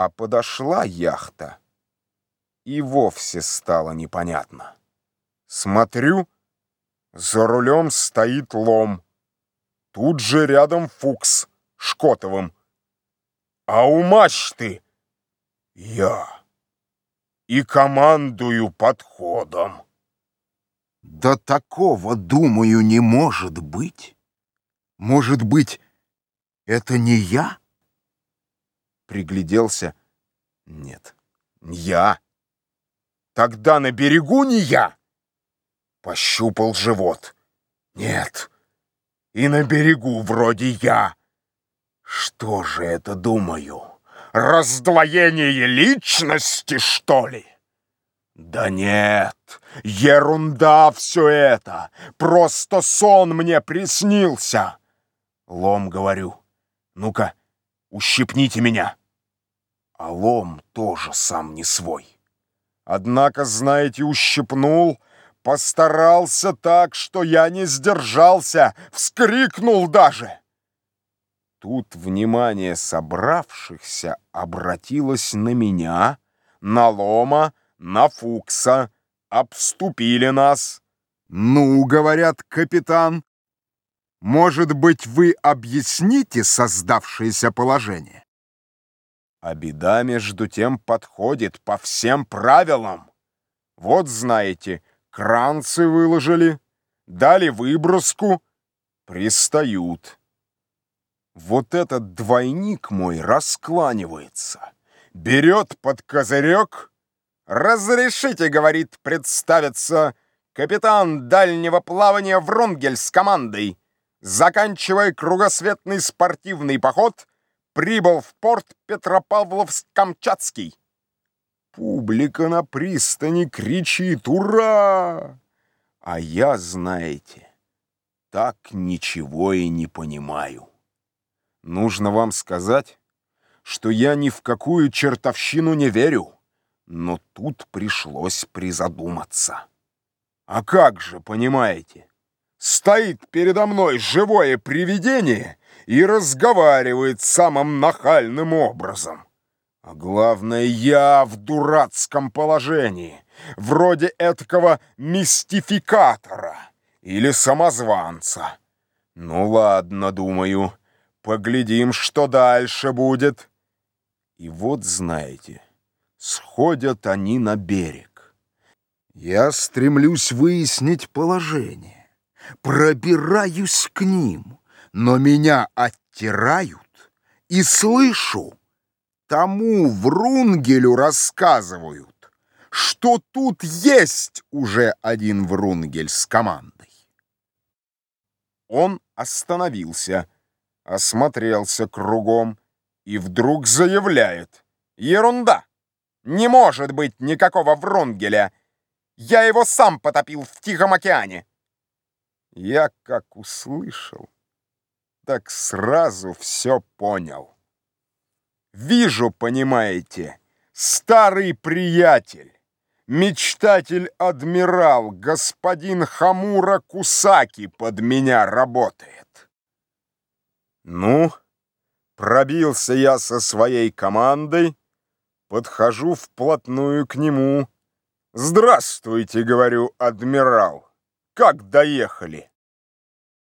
А подошла яхта, и вовсе стало непонятно. Смотрю, за рулем стоит лом. Тут же рядом Фукс Шкотовым. А у мачты я. И командую подходом. Да такого, думаю, не может быть. Может быть, это не я? Пригляделся. Нет, я. Тогда на берегу не я. Пощупал живот. Нет, и на берегу вроде я. Что же это, думаю, раздвоение личности, что ли? Да нет, ерунда все это, просто сон мне приснился. Лом, говорю, ну-ка, ущипните меня. А лом тоже сам не свой. Однако, знаете, ущипнул, постарался так, что я не сдержался, вскрикнул даже. Тут внимание собравшихся обратилось на меня, на лома, на Фукса, обступили нас. «Ну, — говорят, капитан, — может быть, вы объясните создавшееся положение?» А беда, между тем, подходит по всем правилам. Вот, знаете, кранцы выложили, дали выброску, пристают. Вот этот двойник мой раскланивается, берет под козырек — «Разрешите, — говорит, — представиться капитан дальнего плавания Врунгель с командой, заканчивая кругосветный спортивный поход, прибыл в порт Петропавловск-Камчатский». Публика на пристани кричит «Ура!» А я, знаете, так ничего и не понимаю. Нужно вам сказать, что я ни в какую чертовщину не верю. Но тут пришлось призадуматься. А как же, понимаете, стоит передо мной живое привидение и разговаривает самым нахальным образом. А главное, я в дурацком положении, вроде этакого мистификатора или самозванца. Ну ладно, думаю, поглядим, что дальше будет. И вот знаете... Сходят они на берег. Я стремлюсь выяснить положение, пробираюсь к ним, но меня оттирают и слышу, тому Врунгелю рассказывают, что тут есть уже один Врунгель с командой. Он остановился, осмотрелся кругом и вдруг заявляет «Ерунда!» Не может быть никакого Врунгеля. Я его сам потопил в Тихом океане. Я как услышал, так сразу все понял. Вижу, понимаете, старый приятель, мечтатель-адмирал, господин Хамура Кусаки под меня работает. Ну, пробился я со своей командой, Подхожу вплотную к нему. «Здравствуйте», — говорю, адмирал. «Как доехали?»